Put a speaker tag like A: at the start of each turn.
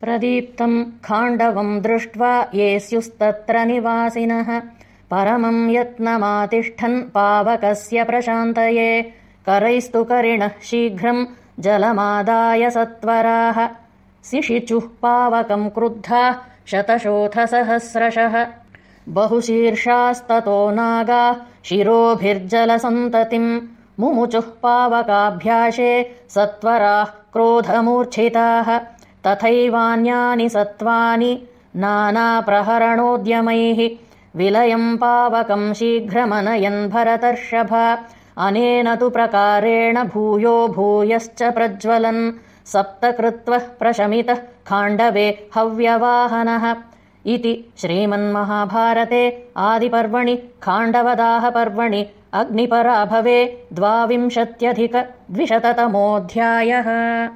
A: प्रदीप्तम् खाण्डवम् दृष्ट्वा ये स्युस्तत्र निवासिनः। परमम् यत्नमातिष्ठन् पावकस्य प्रशान्तये। करैस्तु करिणः शीघ्रम् जलमादाय सत्वराः। सिषिचुः पावकम् क्रुद्धा शतशोथसहस्रशः। बहुशीर्षास्ततो नागा शिरोभिर्जलसन्ततिम्। मुमुचुः पावकाभ्याशे सत्वराः क्रोधमूर्च्छिताः तथैवान्यानि सत्त्वानि नानाप्रहरणोद्यमैः विलयम् पावकम् शीघ्रमनयन् भरतर्षभ। अनेन तु प्रकारेण भूयो भूयश्च प्रज्वलन्। सप्तकृत्वः प्रशमितः खाण्डवे हव्यवाहनः। इति श्रीमन्महाभारते आदिपर्वणि खाण्डवदाहपर्वणि अग्निपराभवे द्वाविंशत्यधिकद्विशततमोऽध्यायः